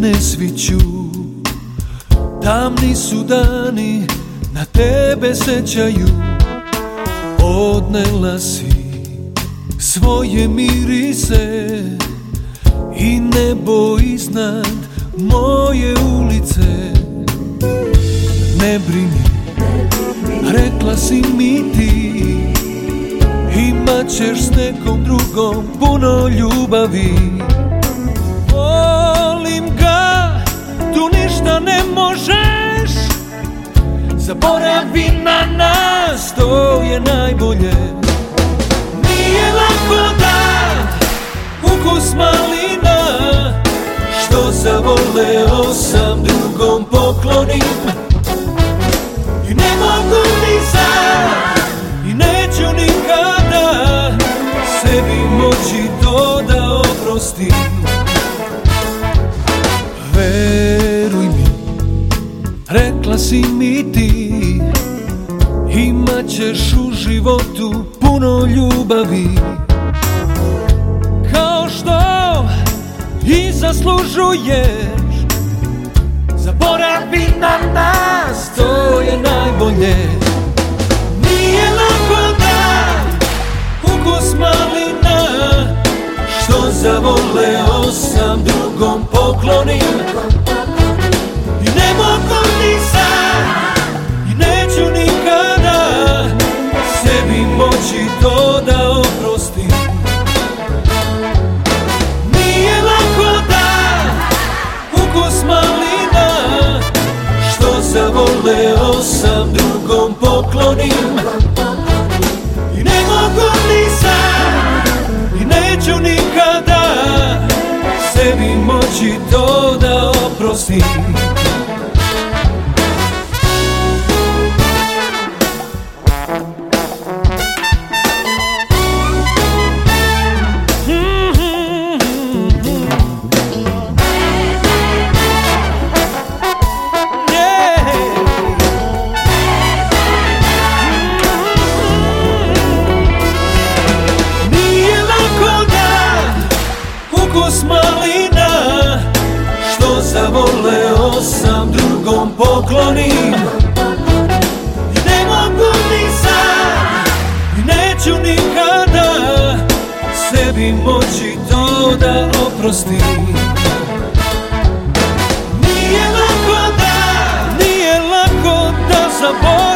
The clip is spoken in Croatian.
ne sviću. Tamni su dani, na tebe sećaju. Odnela si svoje mirise I nebo iznad moje ulice. Ne brini, rekla si mi ti Imat ćeš s nekom drugom puno ljubavi možeš. Zaboravi na nas, to je najbolje. Nije lako da ukus malina Što zavoleo sam drugom poklonim. I ne mogu ni sad i neću nikada Sebi moći to da oprostim rekla si mi ti Imat ćeš u životu puno ljubavi. Kao što i zaslužuješ Zaboravi na nas, to je najbolje. Nije lako da ukus malina Što zavoleo sam drugom poklonim moći to da oprostim Nije lako da ukus malina Što zavoleo sam drugom poklonim. I ne mogu ni sad i neću nikada Sebi moći to da oprostim ukus malina Što zavoleo sam drugom poklonim. Ne mogu ni sad neću nikada Sebi moći to da oprostim. Nije lako da, nije lako da zaboravim